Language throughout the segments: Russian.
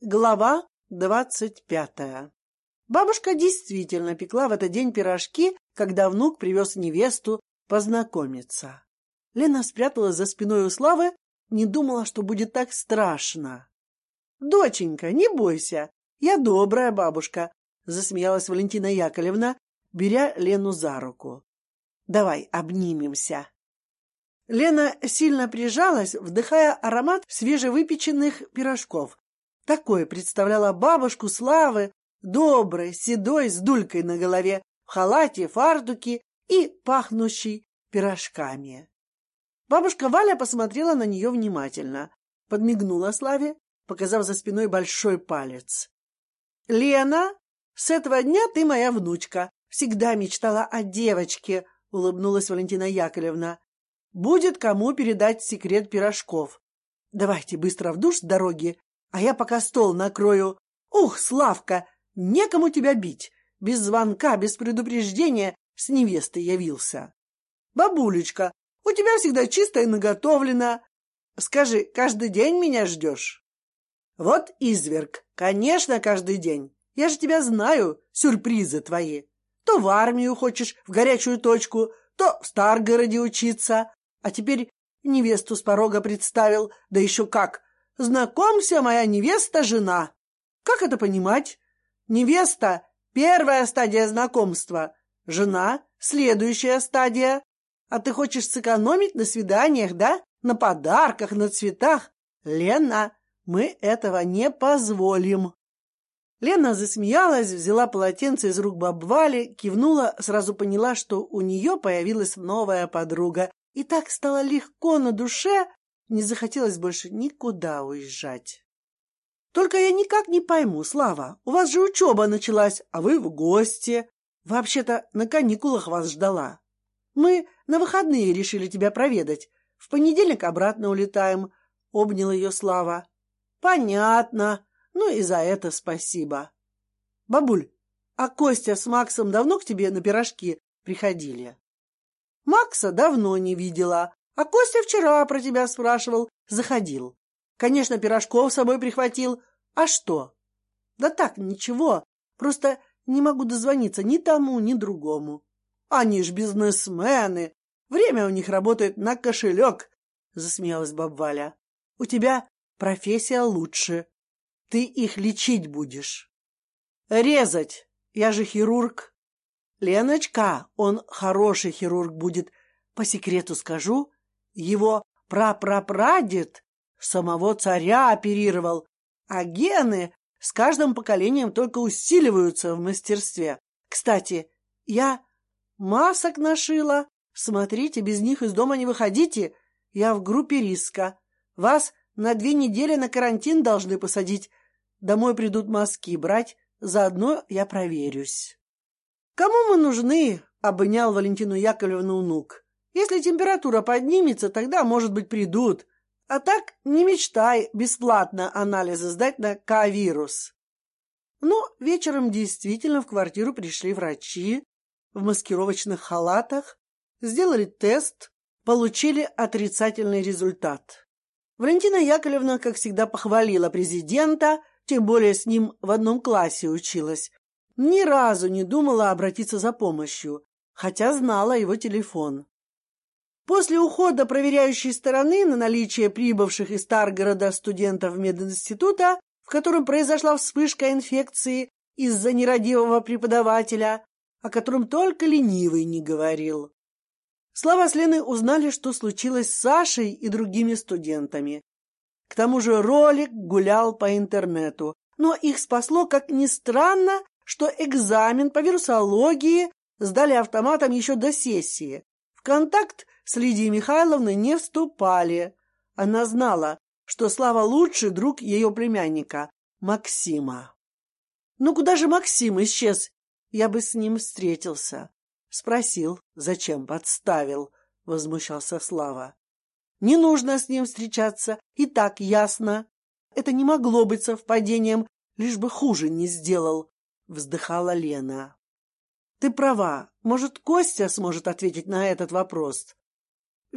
Глава двадцать пятая. Бабушка действительно пекла в этот день пирожки, когда внук привез невесту познакомиться. Лена спряталась за спиной у Славы, не думала, что будет так страшно. Доченька, не бойся, я добрая бабушка, засмеялась Валентина Яковлевна, беря Лену за руку. Давай обнимемся. Лена сильно прижалась, вдыхая аромат свежевыпеченных пирожков, Такое представляла бабушку Славы, доброй, седой, с дулькой на голове, в халате, фартуке и пахнущей пирожками. Бабушка Валя посмотрела на нее внимательно, подмигнула Славе, показав за спиной большой палец. Лена, с этого дня ты моя внучка. Всегда мечтала о девочке, улыбнулась Валентина Яковлевна. Будет кому передать секрет пирожков. Давайте быстро в душ с дороги а я пока стол накрою. Ух, Славка, некому тебя бить. Без звонка, без предупреждения с невестой явился. Бабулечка, у тебя всегда чисто и наготовлено. Скажи, каждый день меня ждешь? Вот изверг, конечно, каждый день. Я же тебя знаю, сюрпризы твои. То в армию хочешь, в горячую точку, то в Старгороде учиться. А теперь невесту с порога представил, да еще как, Знакомься, моя невеста, жена. Как это понимать? Невеста — первая стадия знакомства, жена — следующая стадия. А ты хочешь сэкономить на свиданиях, да? На подарках, на цветах? Лена, мы этого не позволим. Лена засмеялась, взяла полотенце из рук бабвали, кивнула, сразу поняла, что у нее появилась новая подруга. И так стало легко на душе, не захотелось больше никуда уезжать. Только я никак не пойму, Слава, у вас же учеба началась, а вы в гости. Вообще-то на каникулах вас ждала. Мы на выходные решили тебя проведать. В понедельник обратно улетаем. Обнял ее Слава. Понятно. Ну и за это спасибо. Бабуль, а Костя с Максом давно к тебе на пирожки приходили? Макса давно не видела, а Костя вчера про тебя спрашивал, заходил. Конечно, пирожков с собой прихватил. А что? Да так, ничего. Просто не могу дозвониться ни тому, ни другому. Они ж бизнесмены. Время у них работает на кошелек, — засмеялась баб Валя. У тебя профессия лучше. Ты их лечить будешь. Резать. Я же хирург. Леночка, он хороший хирург будет. По секрету скажу, его прапрапрадед самого царя оперировал, а гены с каждым поколением только усиливаются в мастерстве. Кстати, я масок нашила. Смотрите, без них из дома не выходите. Я в группе риска. Вас на две недели на карантин должны посадить. Домой придут маски брать. Заодно я проверюсь. Кому мы нужны? Обнял Валентину Яковлевну внук. Если температура поднимется, тогда, может быть, придут. А так не мечтай бесплатно анализы сдать на К-вирус. Но вечером действительно в квартиру пришли врачи в маскировочных халатах, сделали тест, получили отрицательный результат. Валентина Яковлевна, как всегда, похвалила президента, тем более с ним в одном классе училась. Ни разу не думала обратиться за помощью, хотя знала его телефон. После ухода проверяющей стороны на наличие прибывших из Старгорода студентов мединститута, в котором произошла вспышка инфекции из-за нерадивого преподавателя, о котором только ленивый не говорил. Слава с Леной узнали, что случилось с Сашей и другими студентами. К тому же ролик гулял по интернету, но их спасло, как ни странно, что экзамен по вирусологии сдали автоматом еще до сессии. В контакт с Лидией Михайловной не вступали. Она знала, что Слава лучший друг ее племянника, Максима. Ну куда же Максим исчез? Я бы с ним встретился. Спросил, зачем подставил, возмущался Слава. Не нужно с ним встречаться, и так ясно. Это не могло быть совпадением, лишь бы хуже не сделал, вздыхала Лена. Ты права. Может, Костя сможет ответить на этот вопрос.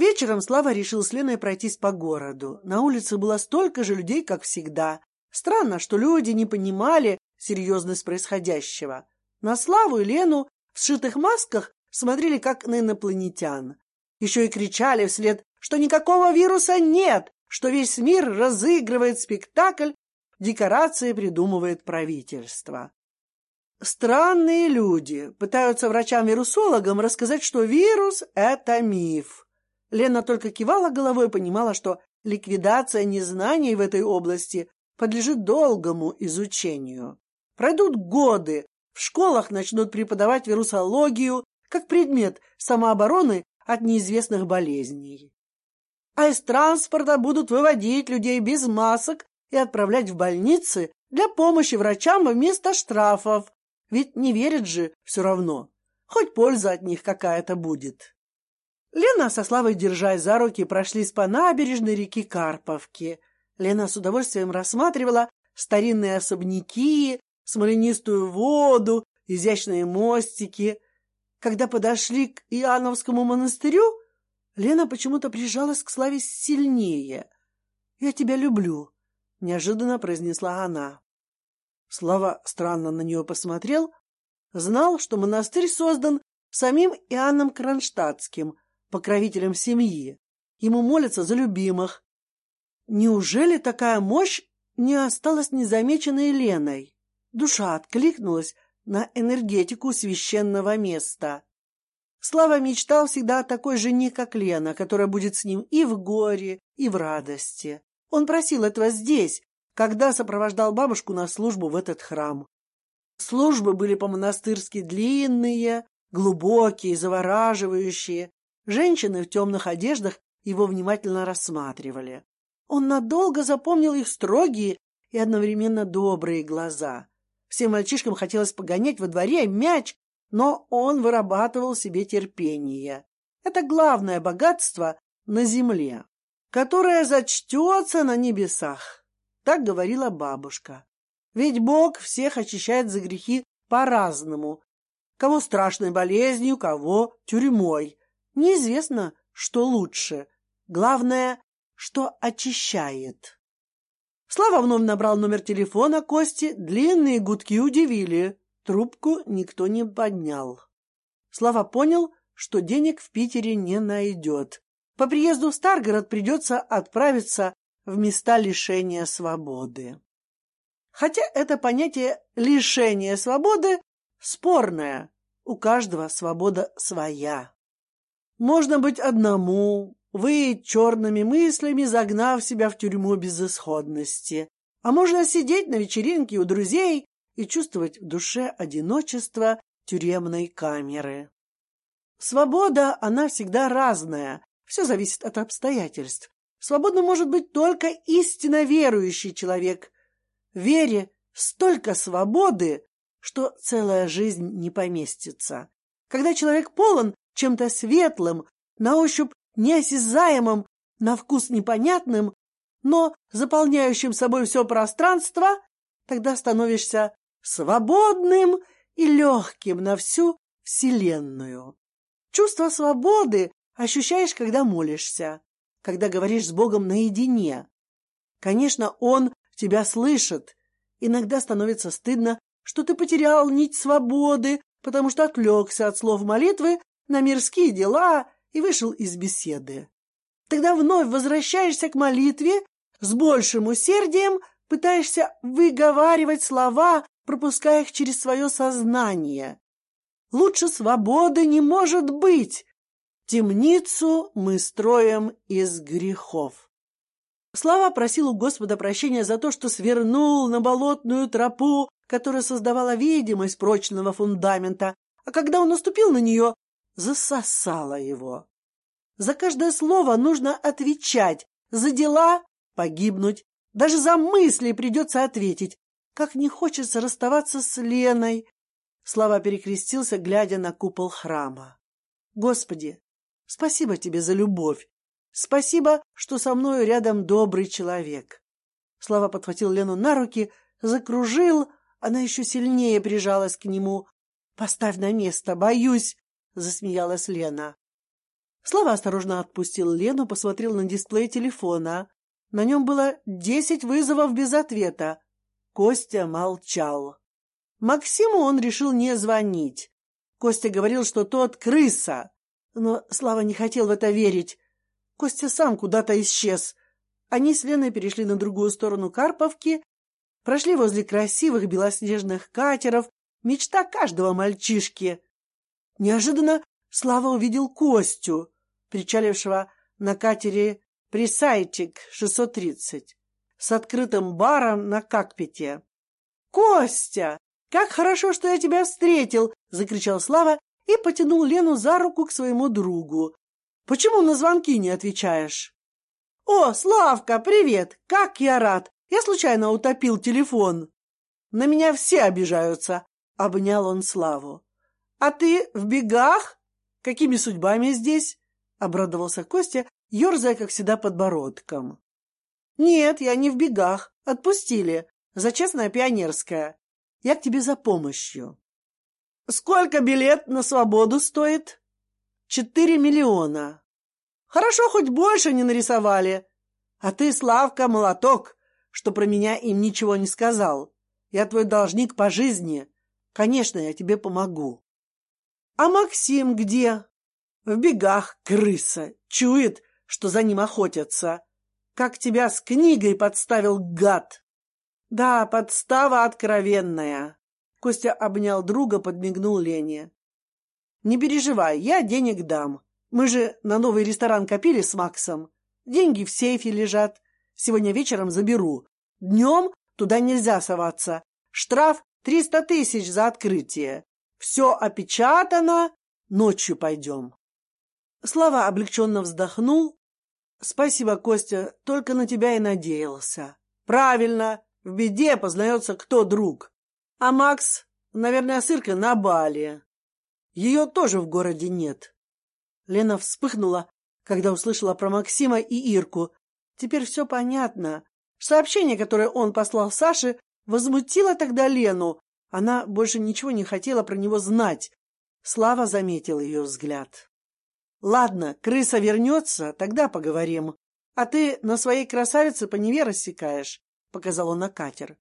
Вечером Слава решил с Леной пройтись по городу. На улице было столько же людей, как всегда. Странно, что люди не понимали серьезность происходящего. На Славу и Лену в сшитых масках смотрели как на инопланетян. Еще и кричали вслед, что никакого вируса нет, что весь мир разыгрывает спектакль, декорации придумывает правительство. Странные люди пытаются врачам-вирусологам рассказать, что вирус — это миф. Лена только кивала головой и понимала, что ликвидация незнаний в этой области подлежит долгому изучению. Пройдут годы, в школах начнут преподавать вирусологию как предмет самообороны от неизвестных болезней. А из транспорта будут выводить людей без масок и отправлять в больницы для помощи врачам вместо штрафов, ведь не верят же все равно, хоть польза от них какая-то будет. Лена со Славой, держась за руки, прошлись по набережной реки Карповки. Лена с удовольствием рассматривала старинные особняки, смоленистую воду, изящные мостики. Когда подошли к Иоанновскому монастырю, Лена почему-то прижалась к Славе сильнее. «Я тебя люблю», — неожиданно произнесла она. Слава странно на нее посмотрел, знал, что монастырь создан самим Иоанном Кронштадтским, покровителем семьи. Ему молятся за любимых. Неужели такая мощь не осталась незамеченной Леной? Душа откликнулась на энергетику священного места. Слава мечтал всегда о такой жене, как Лена, которая будет с ним и в горе, и в радости. Он просил этого здесь, когда сопровождал бабушку на службу в этот храм. Службы были по-монастырски длинные, глубокие, завораживающие. Женщины в темных одеждах его внимательно рассматривали. Он надолго запомнил их строгие и одновременно добрые глаза. Всем мальчишкам хотелось погонять во дворе мяч, но он вырабатывал себе терпение. Это главное богатство на земле, которое зачтется на небесах. Так говорила бабушка. Ведь Бог всех очищает за грехи по-разному. Кого страшной болезнью, кого тюрьмой. Неизвестно, что лучше. Главное, что очищает. Слава вновь набрал номер телефона Кости. Длинные гудки удивили. Трубку никто не поднял. Слава понял, что денег в Питере не найдет. По приезду в Старгород придется отправиться в места лишения свободы. Хотя это понятие лишения свободы спорное. У каждого свобода своя. Можно быть одному, вы черными мыслями загнав себя в тюрьму безысходности. А можно сидеть на вечеринке у друзей и чувствовать в душе одиночество тюремной камеры. Свобода, она всегда разная, все зависит от обстоятельств. Свободным может быть только истинно верующий человек. В вере столько свободы, что целая жизнь не поместится. Когда человек полон чем-то светлым, на ощупь неосязаемым, на вкус непонятным, но заполняющим собой все пространство, тогда становишься свободным и легким на всю Вселенную. Чувство свободы ощущаешь, когда молишься, когда говоришь с Богом наедине. Конечно, Он тебя слышит. Иногда становится стыдно, что ты потерял нить свободы, потому что отвлекся от слов молитвы на мирские дела и вышел из беседы. Тогда вновь возвращаешься к молитве, с большим усердием пытаешься выговаривать слова, пропуская их через свое сознание. Лучше свободы не может быть. Темницу мы строим из грехов. Слава просил у Господа прощения за то, что свернул на болотную тропу, которая создавала видимость прочного фундамента, а когда он наступил на нее, засосало его. За каждое слово нужно отвечать, за дела — погибнуть, даже за мысли придется ответить. Как не хочется расставаться с Леной. Слава перекрестился, глядя на купол храма. Господи, спасибо тебе за любовь. Спасибо, что со мною рядом добрый человек. Слава подхватил Лену на руки, закружил, она еще сильнее прижалась к нему. Поставь на место, боюсь. — засмеялась Лена. Слава осторожно отпустил Лену, посмотрел на дисплей телефона. На нем было десять вызовов без ответа. Костя молчал. Максиму он решил не звонить. Костя говорил, что тот крыса. Но Слава не хотел в это верить. Костя сам куда-то исчез. Они с Леной перешли на другую сторону Карповки, прошли возле красивых белоснежных катеров, мечта каждого мальчишки. Неожиданно Слава увидел Костю, причалившего на катере «Присайчик 630» с открытым баром на какпите. «Костя, как хорошо, что я тебя встретил!» — закричал Слава и потянул Лену за руку к своему другу. «Почему на звонки не отвечаешь?» «О, Славка, привет! Как я рад! Я случайно утопил телефон!» «На меня все обижаются!» — обнял он Славу. «А ты в бегах? Какими судьбами здесь?» — обрадовался Костя, ерзая, как всегда, подбородком. «Нет, я не в бегах. Отпустили. За честное пионерское. Я к тебе за помощью». «Сколько билет на свободу стоит?» «Четыре миллиона». «Хорошо, хоть больше не нарисовали. А ты, Славка, молоток, что про меня им ничего не сказал. Я твой должник по жизни. Конечно, я тебе помогу». «А Максим где?» «В бегах, крыса. Чует, что за ним охотятся. Как тебя с книгой подставил гад!» «Да, подстава откровенная!» Костя обнял друга, подмигнул Лене. «Не переживай, я денег дам. Мы же на новый ресторан копили с Максом. Деньги в сейфе лежат. Сегодня вечером заберу. Днем туда нельзя соваться. Штраф триста тысяч за открытие. Все опечатано. Ночью пойдем». Слава облегченно вздохнул, Спасибо, Костя, только на тебя и надеялся. Правильно, в беде познается кто друг. А Макс, наверное, с Иркой на Бали. Ее тоже в городе нет. Лена вспыхнула, когда услышала про Максима и Ирку. Теперь все понятно. Сообщение, которое он послал Саше, возмутило тогда Лену. Она больше ничего не хотела про него знать. Слава заметил ее взгляд. Ладно, крыса вернется, тогда поговорим. А ты на своей красавице по Неве рассекаешь, — показал он на катер.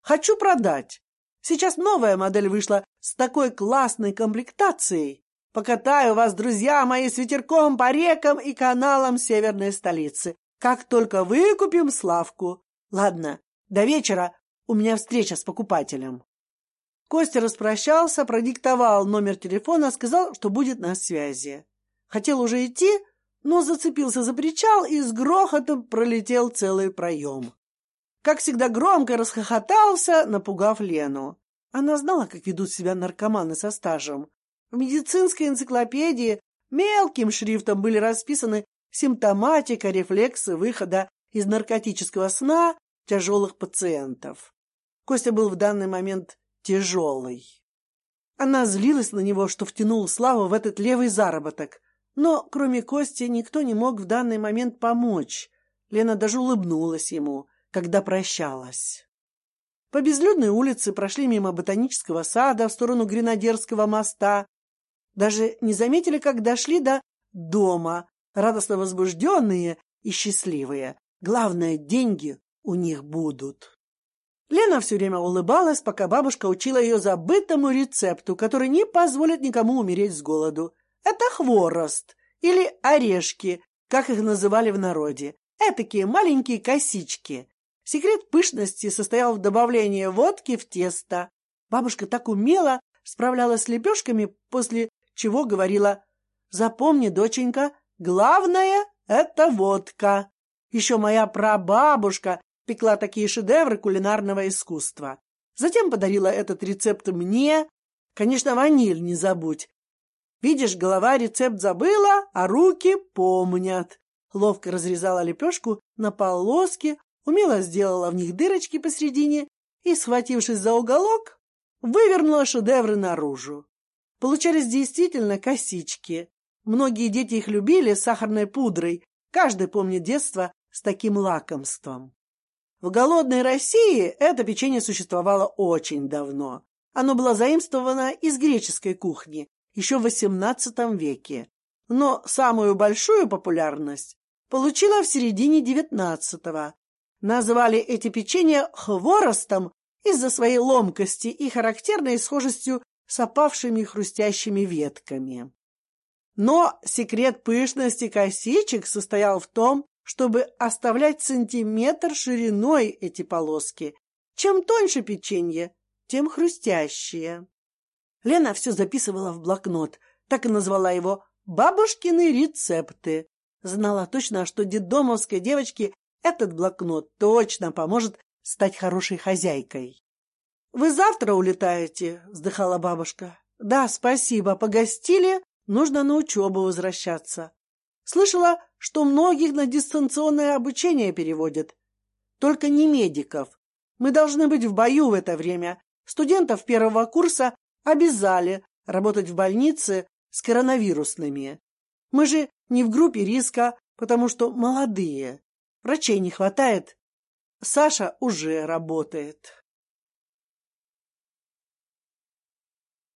Хочу продать. Сейчас новая модель вышла с такой классной комплектацией. Покатаю вас, друзья мои, с ветерком по рекам и каналам северной столицы. Как только выкупим Славку. Ладно, до вечера у меня встреча с покупателем. Костя распрощался, продиктовал номер телефона, сказал, что будет на связи. Хотел уже идти, но зацепился за причал и с грохотом пролетел целый проем. Как всегда громко расхохотался, напугав Лену. Она знала, как ведут себя наркоманы со стажем. В медицинской энциклопедии мелким шрифтом были расписаны симптоматика, рефлексы выхода из наркотического сна тяжелых пациентов. Костя был в данный момент тяжелый. Она злилась на него, что втянул Славу в этот левый заработок, но, кроме Кости, никто не мог в данный момент помочь. Лена даже улыбнулась ему, когда прощалась. По безлюдной улице прошли мимо ботанического сада в сторону Гренадерского моста. Даже не заметили, как дошли до дома, радостно возбужденные и счастливые. Главное, деньги у них будут. Лена все время улыбалась, пока бабушка учила ее забытому рецепту, который не позволит никому умереть с голоду. Это хворост или орешки, как их называли в народе. Этакие маленькие косички. Секрет пышности состоял в добавлении водки в тесто. Бабушка так умело справлялась с лепешками, после чего говорила «Запомни, доченька, главное — это водка». Еще моя прабабушка пекла такие шедевры кулинарного искусства. Затем подарила этот рецепт мне. Конечно, ваниль не забудь. Видишь, голова рецепт забыла, а руки помнят. Ловко разрезала лепешку на полоски, умело сделала в них дырочки посередине и, схватившись за уголок, вывернула шедевры наружу. Получались действительно косички. Многие дети их любили сахарной пудрой. Каждый помнит детство с таким лакомством. В голодной России это печенье существовало очень давно. Оно было заимствовано из греческой кухни еще в XVIII веке. Но самую большую популярность получила в середине девятнадцатого. Назвали эти печенья хворостом из-за своей ломкости и характерной схожестью с опавшими хрустящими ветками. Но секрет пышности косичек состоял в том, чтобы оставлять сантиметр шириной эти полоски. Чем тоньше печенье, тем хрустящее. Лена все записывала в блокнот, так и назвала его «Бабушкины рецепты». Знала точно, что детдомовской девочке этот блокнот точно поможет стать хорошей хозяйкой. «Вы завтра улетаете?» — вздыхала бабушка. «Да, спасибо, погостили, нужно на учебу возвращаться. Слышала, что многих на дистанционное обучение переводят. Только не медиков. Мы должны быть в бою в это время. Студентов первого курса обязали работать в больнице с коронавирусными. Мы же не в группе риска, потому что молодые. Врачей не хватает. Саша уже работает.